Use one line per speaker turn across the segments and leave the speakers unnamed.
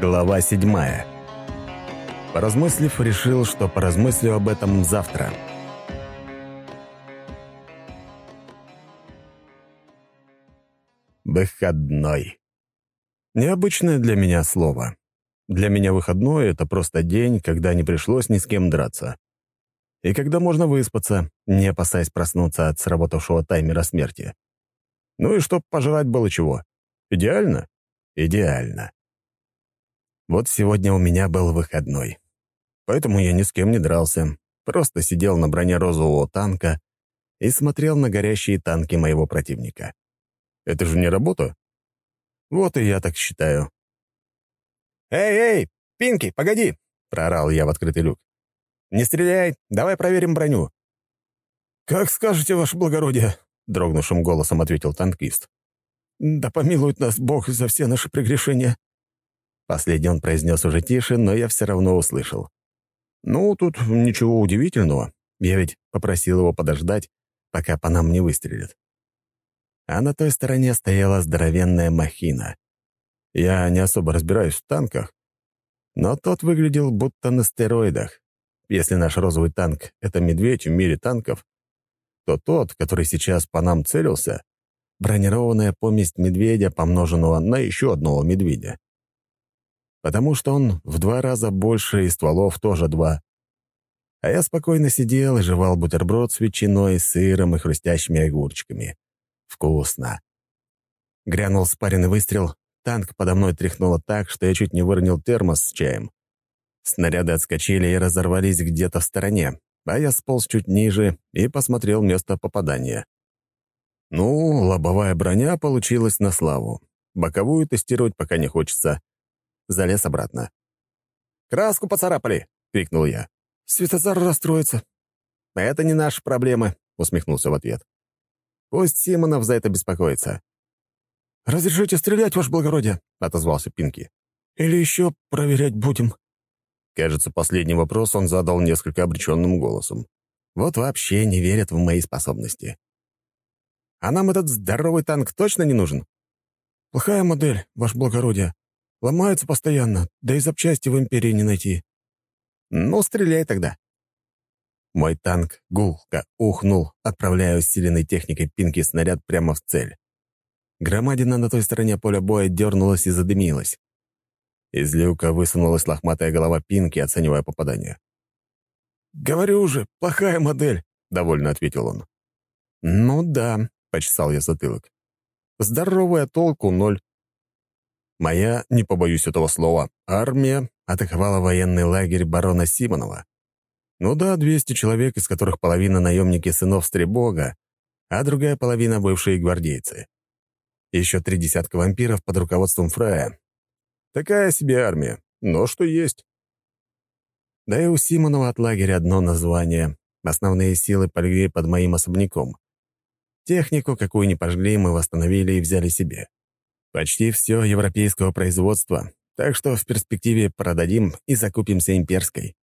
Глава седьмая. Поразмыслив, решил, что поразмыслю об этом завтра. Выходной. Необычное для меня слово. Для меня выходной — это просто день, когда не пришлось ни с кем драться. И когда можно выспаться, не опасаясь проснуться от сработавшего таймера смерти. Ну и чтоб пожрать было чего. Идеально? Идеально. Вот сегодня у меня был выходной. Поэтому я ни с кем не дрался, просто сидел на броне розового танка и смотрел на горящие танки моего противника. Это же не работа? Вот и я так считаю.
«Эй, эй, Пинки, погоди!» — проорал я в открытый люк. «Не стреляй, давай проверим броню».
«Как скажете, ваше благородие», — дрогнувшим голосом ответил танкист. «Да помилует нас Бог за все наши прегрешения».
Последний он произнес уже тише, но я все равно услышал. «Ну, тут ничего удивительного. Я ведь попросил его подождать, пока по нам не выстрелят». А на той стороне стояла здоровенная махина. Я не особо разбираюсь в танках, но тот выглядел будто на стероидах. Если наш розовый танк — это медведь в мире танков, то тот, который сейчас по нам целился, бронированная поместь медведя, помноженного на еще одного медведя потому что он в два раза больше и стволов тоже два. А я спокойно сидел и жевал бутерброд с ветчиной, сыром и хрустящими огурчиками. Вкусно. Грянул спаренный выстрел, танк подо мной тряхнуло так, что я чуть не выронил термос с чаем. Снаряды отскочили и разорвались где-то в стороне, а я сполз чуть ниже и посмотрел место попадания. Ну, лобовая броня получилась на славу. Боковую тестировать пока не хочется залез обратно.
«Краску поцарапали!» — крикнул я.
«Светозар расстроится».
«Это не наши проблемы», — усмехнулся в ответ. «Пусть Симонов за это беспокоится».
«Разрешите стрелять, ваше благородие?» — отозвался Пинки. «Или еще проверять будем?»
Кажется, последний вопрос он задал несколько обреченным голосом. Вот вообще не верят в мои способности.
«А нам этот здоровый танк точно не нужен?»
«Плохая модель, ваше благородие. Ломаются постоянно, да и запчасти в Империи не найти».
«Ну, стреляй тогда».
Мой танк гулко ухнул, отправляя усиленной техникой пинки снаряд прямо в цель. Громадина на той стороне поля боя дернулась и задымилась. Из люка высунулась лохматая голова пинки, оценивая попадание.
«Говорю же, плохая модель», — довольно ответил он.
«Ну да», — почесал я затылок. «Здоровая толку ноль. Моя, не побоюсь этого слова, армия атаковала военный лагерь барона Симонова. Ну да, 200 человек, из которых половина наемники сынов Стребога, а другая половина — бывшие гвардейцы. Еще три десятка вампиров под руководством Фрая. Такая себе армия, но что есть. Да и у Симонова от лагеря одно название. Основные силы полегли под моим особняком. Технику, какую не пожгли, мы восстановили и взяли себе. Почти все европейского производства, так что в перспективе продадим и закупимся имперской.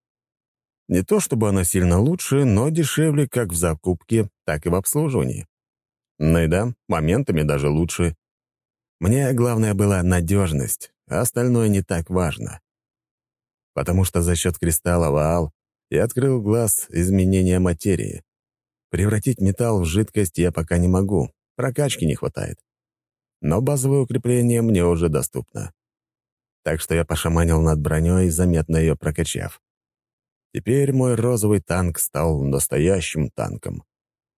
Не то чтобы она сильно лучше, но дешевле как в закупке, так и в обслуживании. Ну и да, моментами даже лучше. Мне главное была надежность, а остальное не так важно. Потому что за счет кристалла Ваал я открыл глаз изменения материи. Превратить металл в жидкость я пока не могу, прокачки не хватает но базовое укрепление мне уже доступно. Так что я пошаманил над броней, заметно ее прокачав. Теперь мой розовый танк стал настоящим танком.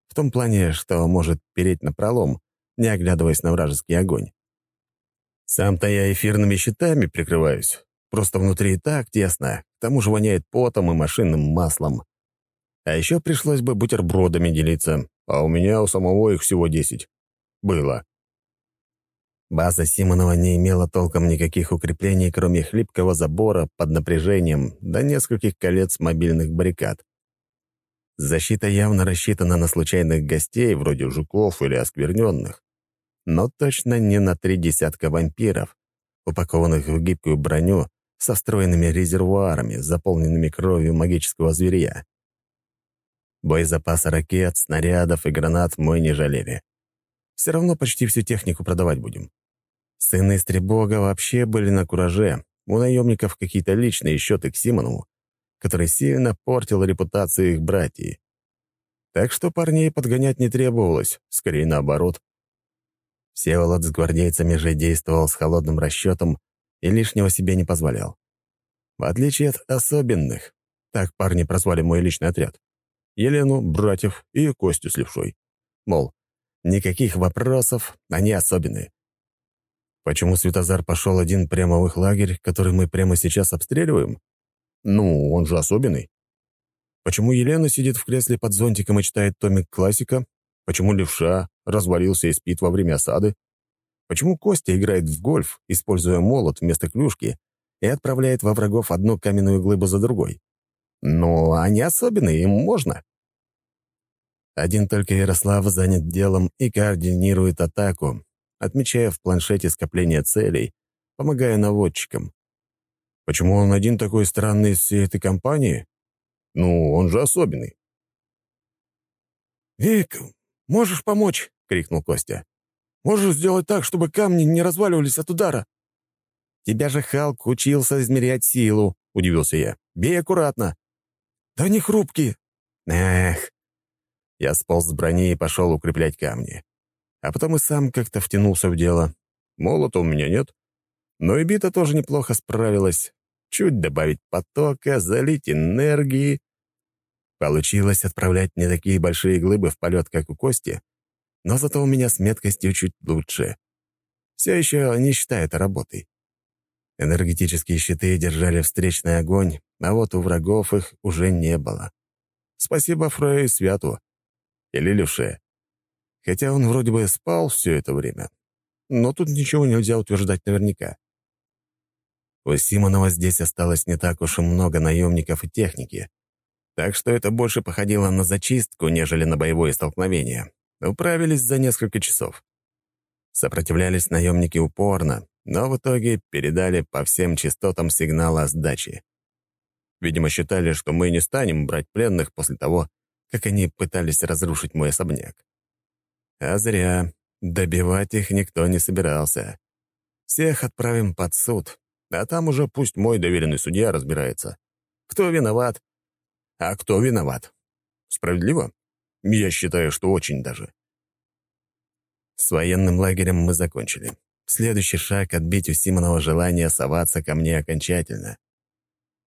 В том плане, что может переть на пролом, не оглядываясь на вражеский огонь. Сам-то я эфирными щитами прикрываюсь. Просто внутри и так тесно, к тому же воняет потом и машинным маслом. А еще пришлось бы бутербродами делиться, а у меня у самого их всего десять. Было. База Симонова не имела толком никаких укреплений, кроме хлипкого забора под напряжением до нескольких колец мобильных баррикад. Защита явно рассчитана на случайных гостей, вроде жуков или оскверненных, но точно не на три десятка вампиров, упакованных в гибкую броню со встроенными резервуарами, заполненными кровью магического зверя. Боезапаса ракет, снарядов и гранат мы не жалели. Все равно почти всю технику продавать будем. Сыны Стребога вообще были на кураже, у наемников какие-то личные счеты к Симонову, который сильно портил репутацию их братьев. Так что парней подгонять не требовалось, скорее наоборот. Всеволод с гвардейцами же действовал с холодным расчетом и лишнего себе не позволял. В отличие от особенных, так парни прозвали мой личный отряд, Елену, братьев и Костю с левшой. Мол, никаких вопросов, они особенные. Почему Светозар пошел один прямо в их лагерь, который мы прямо сейчас обстреливаем? Ну, он же особенный. Почему Елена сидит в кресле под зонтиком и читает томик классика? Почему левша развалился и спит во время осады? Почему Костя играет в гольф, используя молот вместо клюшки, и отправляет во врагов одну каменную глыбу за другой? Ну, они особенные, им можно. Один только Ярослав занят делом и координирует атаку, отмечая в планшете скопление целей, помогая наводчикам. Почему он один такой странный из всей этой компании? Ну, он же особенный.
«Вик, можешь помочь?» — крикнул Костя. «Можешь сделать так, чтобы камни не разваливались от удара?»
«Тебя же Халк учился измерять силу», — удивился я. «Бей аккуратно».
«Да не хрупкие».
«Эх». Я сполз с брони и пошел укреплять камни. А потом и сам как-то втянулся в дело. Молота у меня нет. Но и бита тоже неплохо справилась. Чуть добавить потока, залить энергии. Получилось отправлять не такие большие глыбы в полет, как у Кости, но зато у меня с меткостью чуть лучше. Все еще не считаю это работой. Энергетические щиты держали встречный огонь, а вот у врагов их уже не было. Спасибо Фрей Святу. Или Левше. Хотя он вроде бы спал все это время. Но тут ничего нельзя утверждать наверняка. У Симонова здесь осталось не так уж и много наемников и техники. Так что это больше походило на зачистку, нежели на боевое столкновение. Управились за несколько часов. Сопротивлялись наемники упорно, но в итоге передали по всем частотам сигнал о сдаче. Видимо, считали, что мы не станем брать пленных после того, как они пытались разрушить мой особняк. А зря. Добивать их никто не собирался. Всех отправим под суд, а там уже пусть мой доверенный судья разбирается. Кто виноват? А кто виноват? Справедливо? Я считаю, что очень даже. С военным лагерем мы закончили. Следующий шаг — отбить у Симонова желание соваться ко мне окончательно.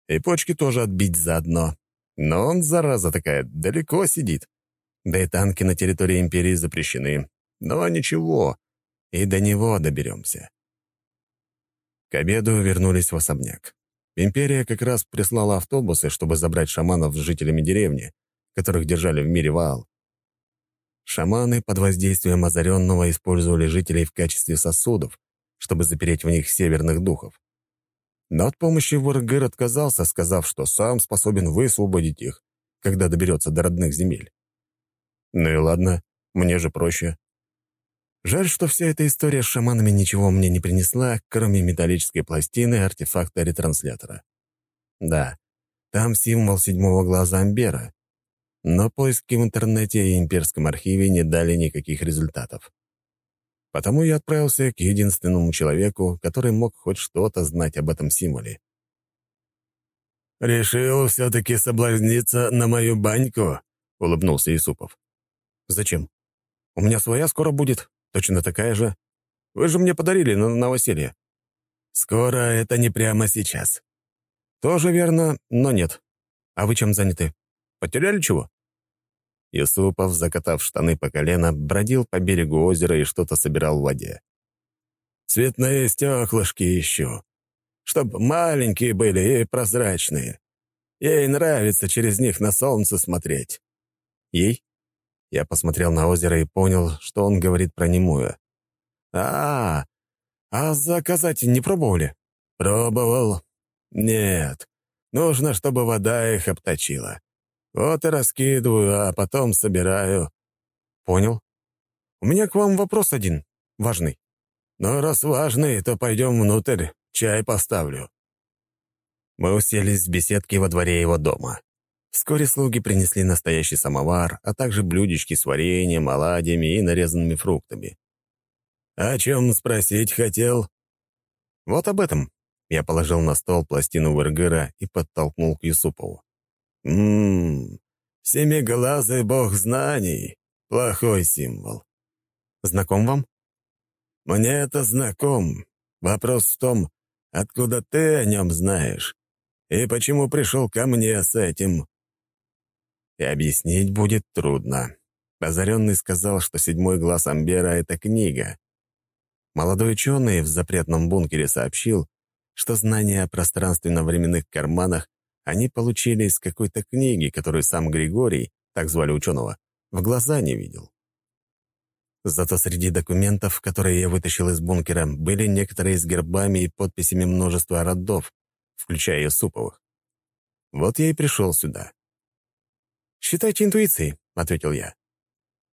И почки тоже отбить заодно. Но он, зараза такая, далеко сидит. Да и танки на территории Империи запрещены. Но ничего, и до него доберемся. К обеду вернулись в особняк. Империя как раз прислала автобусы, чтобы забрать шаманов с жителями деревни, которых держали в мире Ваал. Шаманы под воздействием озаренного использовали жителей в качестве сосудов, чтобы запереть в них северных духов. Но от помощи Варгыр отказался, сказав, что сам способен высвободить их, когда доберется до родных земель. Ну и ладно, мне же проще. Жаль, что вся эта история с шаманами ничего мне не принесла, кроме металлической пластины артефакта-ретранслятора. Да, там символ седьмого глаза Амбера, но поиски в интернете и имперском архиве не дали никаких результатов. Потому я отправился к единственному человеку, который мог хоть что-то знать об этом символе.
«Решил все-таки соблазниться на мою баньку?» — улыбнулся Исупов.
«Зачем? У меня своя скоро будет, точно такая же. Вы же мне подарили на новоселье».
«Скоро это не прямо сейчас».
«Тоже верно, но нет. А вы чем заняты?» Потеряли чего?» Юсупов, закатав штаны по колено, бродил по берегу озера и что-то собирал в воде.
«Цветные стеклышки ищу. Чтоб маленькие были и прозрачные. Ей нравится через них на солнце смотреть».
«Ей?» Я посмотрел на озеро и понял, что он говорит про немую.
«А, а заказать не пробовали?» «Пробовал. Нет. Нужно, чтобы вода их обточила. Вот и раскидываю, а потом собираю».
«Понял. У меня к вам вопрос один, важный».
«Ну, раз важный, то пойдем внутрь, чай поставлю».
Мы уселись в беседке во дворе его дома. Вскоре слуги принесли настоящий самовар, а также блюдечки с вареньем, оладьями и нарезанными фруктами.
«О чем спросить хотел?»
«Вот об этом. Я положил на стол пластину Вергера и подтолкнул к Юсупову.
«Ммм, семиглазый бог знаний. Плохой символ».
«Знаком вам?»
«Мне это знаком. Вопрос в том, откуда ты о нем знаешь и почему пришел ко мне с этим».
И объяснить будет трудно. Озаренный сказал, что «Седьмой глаз Амбера» — это книга. Молодой ученый в запретном бункере сообщил, что знания о пространственно-временных карманах они получили из какой-то книги, которую сам Григорий, так звали ученого, в глаза не видел. Зато среди документов, которые я вытащил из бункера, были некоторые с гербами и подписями множества родов, включая Юсуповых. Вот я и пришел сюда. «Считайте интуицией», — ответил я.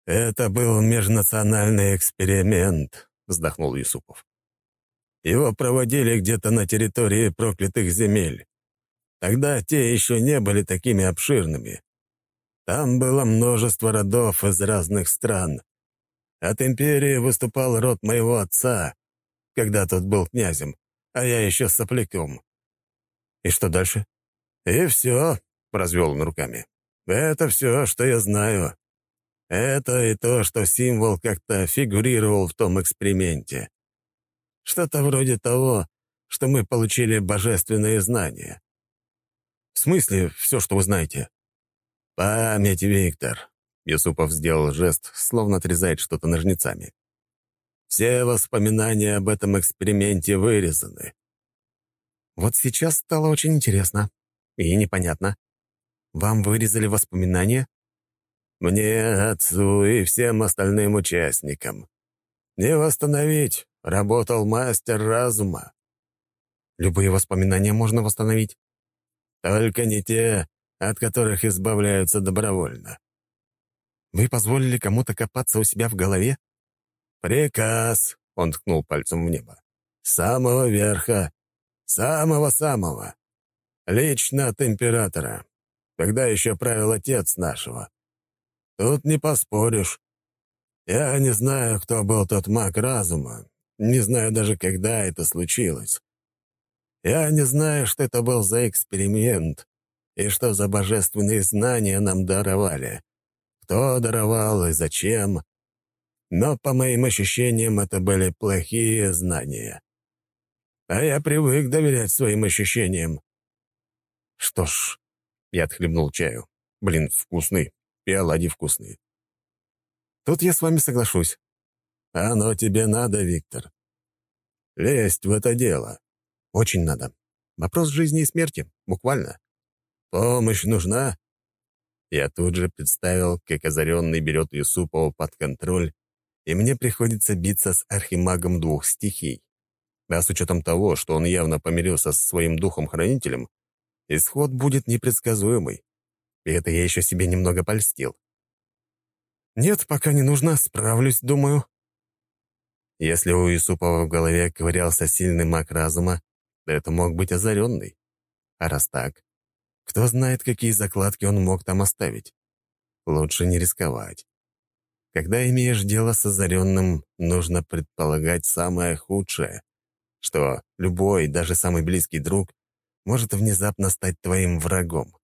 «Это был межнациональный эксперимент», — вздохнул Юсупов. «Его проводили где-то на территории проклятых земель. Тогда те еще не были такими обширными. Там было множество родов из разных стран. От империи выступал род моего отца, когда тот был князем, а я еще сопляком.
И что дальше?
И все, — развел он руками. Это все, что я знаю. Это и то, что символ как-то фигурировал в том эксперименте. Что-то вроде того, что мы получили божественные знания.
В смысле, все, что вы знаете?
Память, Виктор. Юсупов сделал жест, словно отрезает что-то ножницами. Все воспоминания об этом эксперименте вырезаны.
Вот сейчас стало очень интересно и непонятно. Вам вырезали воспоминания?
Мне, отцу и всем остальным участникам. Не восстановить. Работал мастер разума.
Любые воспоминания можно восстановить.
Только не те, от которых избавляются добровольно.
Вы позволили кому-то копаться у себя в голове?
Приказ, он ткнул пальцем в небо. Самого верха. Самого-самого. Лично от императора. Когда еще правил отец нашего. Тут не поспоришь. Я не знаю, кто был тот маг разума. Не знаю даже, когда это случилось. Я не знаю, что это был за эксперимент и что за божественные знания нам даровали. Кто даровал и зачем. Но, по моим ощущениям, это были плохие знания. А я привык доверять своим ощущениям.
Что ж, я отхлебнул чаю. Блин, вкусный и оладьи вкусные. Тут я с вами соглашусь.
Оно тебе надо, Виктор. Лезть в это дело.
Очень надо. Вопрос жизни и смерти, буквально.
Помощь нужна?
Я тут же представил, как озаренный берет Юсупова под контроль, и мне приходится биться с архимагом двух стихий. А с учетом того, что он явно помирился со своим духом-хранителем, исход будет непредсказуемый. И это я еще себе немного польстил. Нет, пока не нужно, справлюсь, думаю. Если у Юсупова в голове ковырялся сильный маг разума, то это мог быть озаренный. А раз так, кто знает, какие закладки он мог там оставить. Лучше не рисковать. Когда имеешь дело с озаренным, нужно предполагать самое худшее, что любой, даже самый близкий друг, может внезапно стать твоим врагом.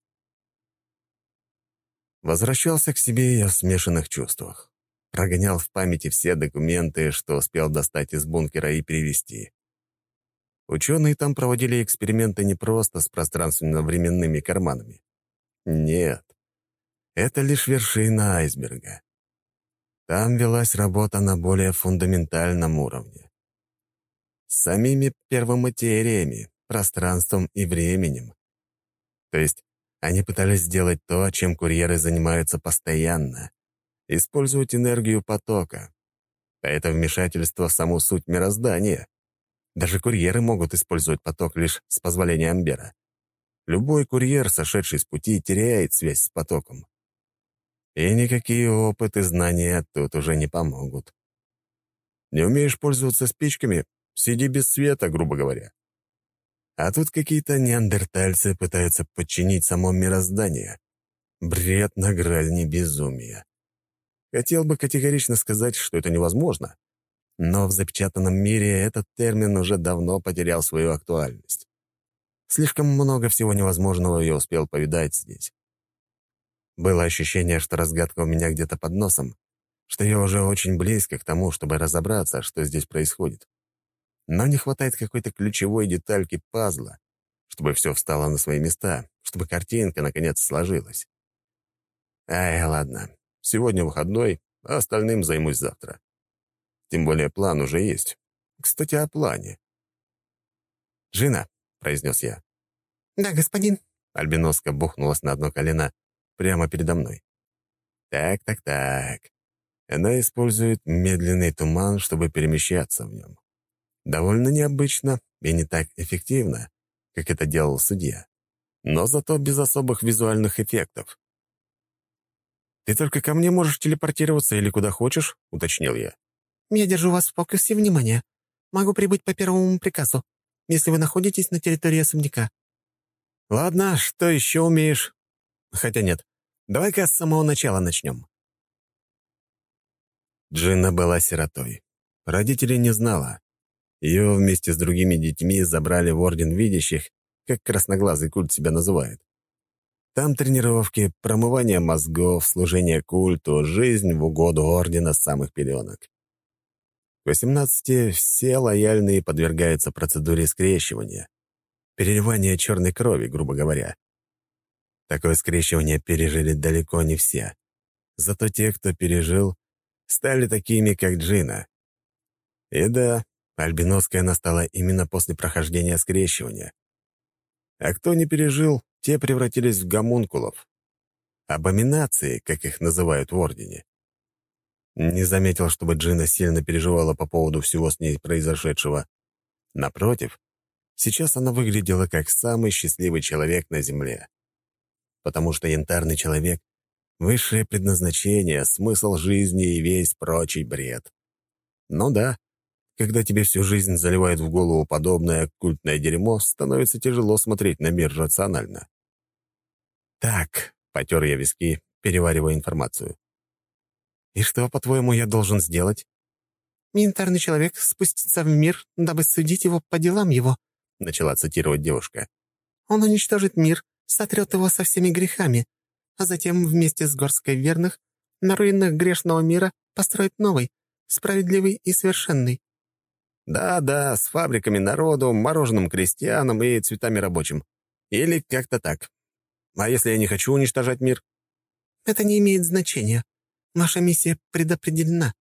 Возвращался к себе я в смешанных чувствах. Прогонял в памяти все документы, что успел достать из бункера и перевести. Ученые там проводили эксперименты не просто с пространственно-временными карманами. Нет, это лишь вершина айсберга. Там велась работа на более фундаментальном уровне. С самими первоматериями, пространством и временем. То есть они пытались сделать то, чем курьеры занимаются постоянно — использовать энергию потока. А это вмешательство в саму суть мироздания. Даже курьеры могут использовать поток лишь с позволения Амбера. Любой курьер, сошедший с пути, теряет связь с потоком. И никакие опыты и знания тут уже не помогут. Не умеешь пользоваться спичками — сиди без света, грубо говоря. А тут какие-то неандертальцы пытаются подчинить само мироздание. Бред на грани безумия. Хотел бы категорично сказать, что это невозможно. Но в запечатанном мире этот термин уже давно потерял свою актуальность. Слишком много всего невозможного я успел повидать здесь. Было ощущение, что разгадка у меня где-то под носом, что я уже очень близко к тому, чтобы разобраться, что здесь происходит. Но не хватает какой-то ключевой детальки пазла, чтобы все встало на свои места, чтобы картинка наконец сложилась. Ай, ладно. Сегодня выходной, а остальным займусь завтра. Тем более план уже есть. Кстати, о плане. «Жина», — произнес я.
«Да, господин».
Альбиноска бухнулась на одно колено прямо передо мной. «Так, так, так. Она использует медленный туман, чтобы перемещаться в нем. Довольно необычно и не так эффективно, как это делал судья, но зато без особых визуальных эффектов. «Ты только ко мне можешь телепортироваться или куда хочешь?» — уточнил я.
«Я держу вас в фокусе внимания. Могу прибыть по первому приказу, если вы находитесь на территории особняка».
«Ладно, что еще умеешь?» «Хотя нет. Давай-ка с самого начала начнем». Джинна была сиротой. Родителей не знала. Ее вместе с другими детьми забрали в Орден Видящих, как красноглазый культ себя называет. Там тренировки, промывание мозгов, служение культу, жизнь в угоду Ордена самых пеленок. К 18 все лояльные подвергаются процедуре скрещивания. Переливание черной крови, грубо говоря. Такое скрещивание пережили далеко не все. Зато те, кто пережил, стали такими, как Джина. И да, альбиноской она стала именно после прохождения скрещивания. А кто не пережил, те превратились в гомункулов. Абоминации, как их называют в Ордене. Не заметил, чтобы Джина сильно переживала по поводу всего с ней произошедшего. Напротив, сейчас она выглядела как самый счастливый человек на Земле. Потому что янтарный человек — высшее предназначение, смысл жизни и весь прочий бред. Ну да, когда тебе всю жизнь заливает в голову подобное культное дерьмо, становится тяжело смотреть на мир рационально. «Так», — потер я виски, переваривая информацию. «И что, по-твоему, я должен сделать?»
«Янтарный человек спустится в мир, дабы судить его по делам его», —
начала цитировать девушка.
«Он уничтожит мир, сотрет его со всеми грехами, а затем вместе с горской верных на руинах грешного мира построит новый, справедливый и совершенный.
Да-да, с фабриками народу, мороженым крестьянам и цветами рабочим. Или как-то так. А если я не хочу уничтожать мир?
Это не имеет значения. Ваша миссия предопределена.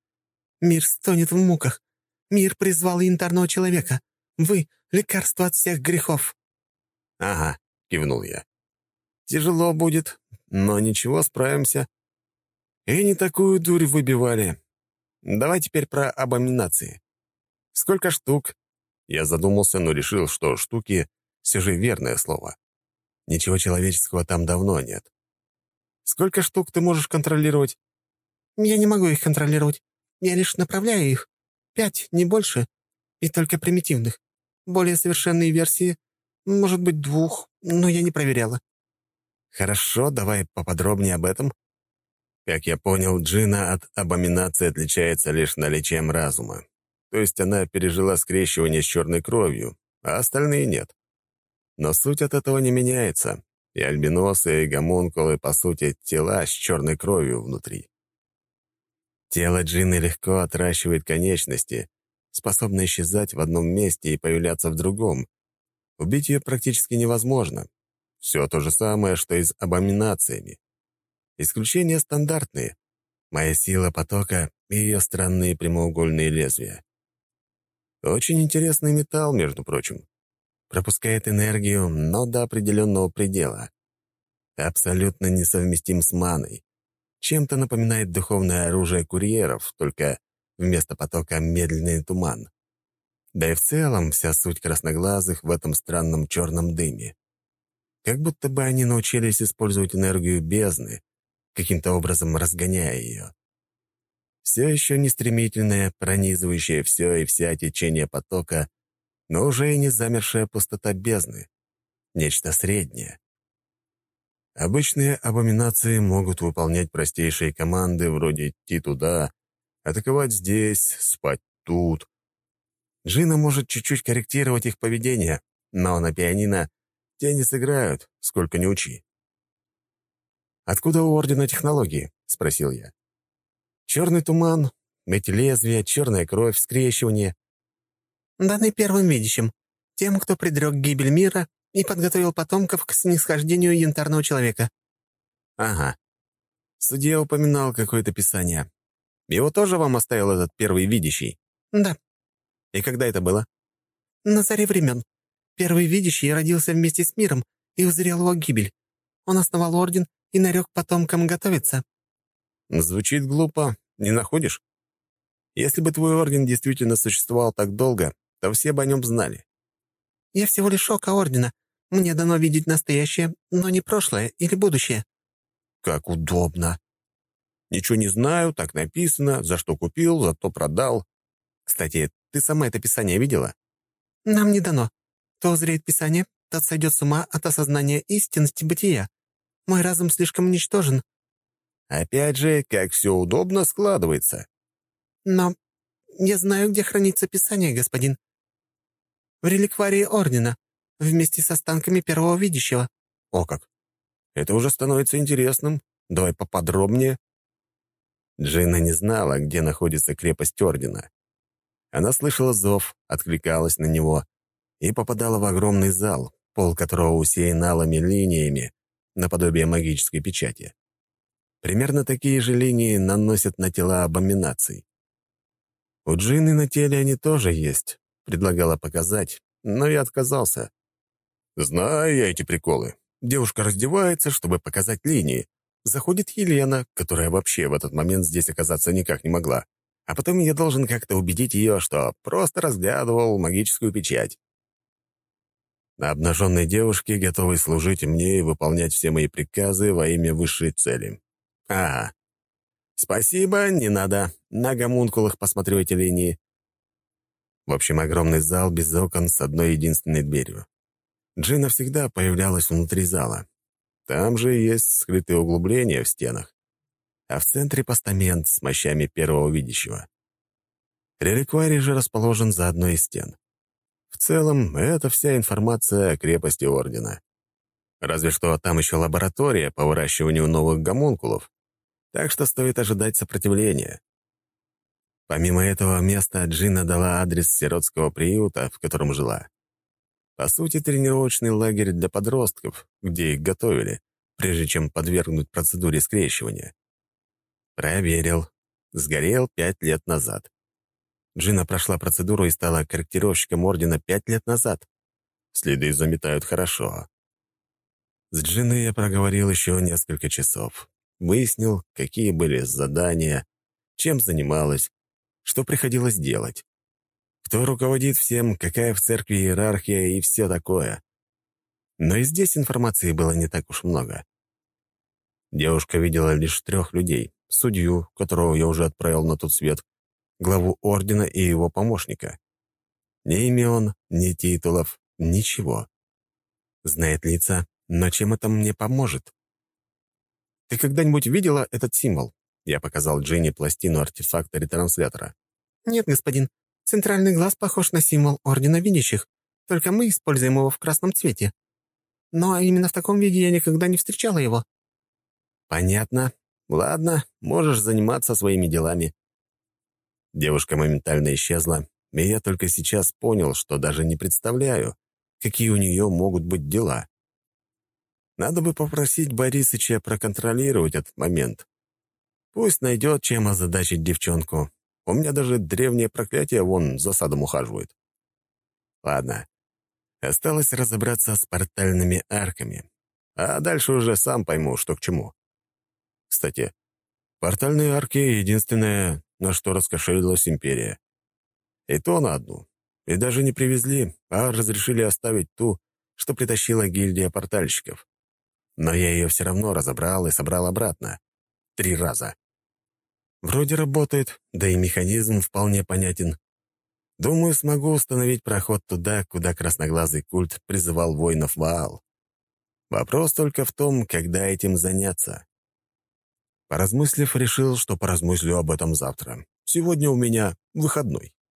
Мир стонет в муках. Мир призвал янтарного человека. Вы — лекарство от всех грехов.
«Ага», — кивнул я. «Тяжело будет, но ничего, справимся. И не такую дурь выбивали. Давай теперь про абоминации. Сколько штук?» Я задумался, но решил, что «штуки» — все же верное слово. Ничего человеческого там давно нет. «Сколько штук ты можешь контролировать?»
«Я не могу их контролировать. Я лишь направляю их. Пять, не больше. И только примитивных. Более совершенные версии, может быть, двух, но я не проверяла».
«Хорошо, давай поподробнее об этом». Как я понял, Джина от абоминации отличается лишь наличием разума. То есть она пережила скрещивание с черной кровью, а остальные нет. Но суть от этого не меняется, и альбиносы и гомункулы, по сути, тела с черной кровью внутри. Тело джинны легко отращивает конечности, способно исчезать в одном месте и появляться в другом. Убить ее практически невозможно. Все то же самое, что и с абоминациями. Исключения стандартные. Моя сила потока и ее странные прямоугольные лезвия. Очень интересный металл, между прочим. Пропускает энергию, но до определенного предела. Абсолютно несовместим с маной. Чем-то напоминает духовное оружие курьеров, только вместо потока медленный туман. Да и в целом вся суть красноглазых в этом странном черном дыме. Как будто бы они научились использовать энергию бездны, каким-то образом разгоняя ее все еще не стремительное, пронизывающее все и вся течение потока, но уже и не замершая пустота бездны. Нечто среднее. Обычные абоминации могут выполнять простейшие команды вроде «идти туда», «атаковать здесь», «спать тут. Джина может чуть-чуть корректировать их поведение, но на пианино те не сыграют, сколько не учи. «Откуда у Ордена технологии?» — спросил я. «Черный туман, эти лезвия, черная кровь, скрещивание».
«Даны первым видящим, тем, кто предрек гибель мира и подготовил потомков к снисхождению янтарного человека».
«Ага. Судья упоминал какое-то писание. Его тоже вам оставил этот первый видящий?»
«Да».
«И когда это было?»
«На заре времен. Первый видящий родился вместе с миром и узрел его гибель. Он основал орден и нарек потомкам готовиться».
«Звучит глупо, не находишь? Если бы твой орден действительно существовал так долго, то все бы о нем знали».
«Я всего лишь око ордена. Мне дано видеть настоящее, но не прошлое или будущее».
«Как удобно. Ничего не знаю, так написано, за что купил, за то продал. Кстати, ты сама это писание видела?»
«Нам не дано. Кто узреет писание, тот сойдет с ума от осознания истинности бытия. Мой разум слишком уничтожен».
Опять же, как все удобно складывается.
«Но я знаю, где хранится Писание, господин. В реликварии Ордена, вместе с останками Первого Видящего».
О как! Это уже становится интересным. Давай поподробнее. Джина не знала, где находится крепость Ордена. Она слышала зов, откликалась на него и попадала в огромный зал, пол которого усеян алыми линиями, наподобие магической печати. Примерно такие же линии наносят на тела абоминаций. У Джины на теле они тоже есть, предлагала показать, но я отказался. Знаю я эти приколы. Девушка раздевается, чтобы показать линии. Заходит Елена, которая вообще в этот момент здесь оказаться никак не могла. А потом я должен как-то убедить ее, что просто разглядывал магическую печать. На обнаженной девушке, готовой служить мне и выполнять все мои приказы во имя высшей цели. А, спасибо, не надо. На гомункулах посмотрю эти линии. В общем, огромный зал без окон с одной единственной дверью. Джина всегда появлялась внутри зала. Там же есть скрытые углубления в стенах. А в центре постамент с мощами первого видящего. Реликварий же расположен за одной из стен. В целом, это вся информация о крепости Ордена. Разве что там еще лаборатория по выращиванию новых гомункулов, так что стоит ожидать сопротивления. Помимо этого места Джина дала адрес сиротского приюта, в котором жила. По сути, тренировочный лагерь для подростков, где их готовили, прежде чем подвергнуть процедуре скрещивания. Проверил. Сгорел пять лет назад. Джина прошла процедуру и стала корректировщиком Ордена пять лет назад. Следы заметают хорошо. С Джиной я проговорил еще несколько часов. Выяснил, какие были задания, чем занималась, что приходилось делать. Кто руководит всем, какая в церкви иерархия и все такое. Но и здесь информации было не так уж много. Девушка видела лишь трех людей. Судью, которого я уже отправил на тот свет, главу ордена и его помощника. Ни имен, ни титулов, ничего. Знает лица, но чем это мне поможет? «Ты когда-нибудь видела этот символ?» Я показал Дженни пластину артефакта ретранслятора.
«Нет, господин. Центральный глаз похож на символ Ордена Видящих, только мы используем его в красном цвете. Но именно в таком виде я никогда не встречала его».
«Понятно. Ладно, можешь заниматься своими делами. Девушка моментально исчезла, и я только сейчас понял, что даже не представляю, какие у нее могут быть дела. Надо бы попросить Борисыча проконтролировать этот момент. Пусть найдет, чем озадачить девчонку. У меня даже древнее проклятие вон за садом ухаживает. Ладно. Осталось разобраться с портальными арками. А дальше уже сам пойму, что к чему. Кстати, портальные арки — единственное, на что раскошелилась империя. И то на одну. И даже не привезли, а разрешили оставить ту, что притащила гильдия портальщиков. Но я ее все равно разобрал и собрал обратно. Три раза. Вроде работает, да и механизм вполне понятен. Думаю, смогу установить проход туда, куда красноглазый культ призывал воинов Ваал. Вопрос только в том, когда этим заняться. Поразмыслив, решил, что поразмыслю об этом завтра. Сегодня у меня выходной.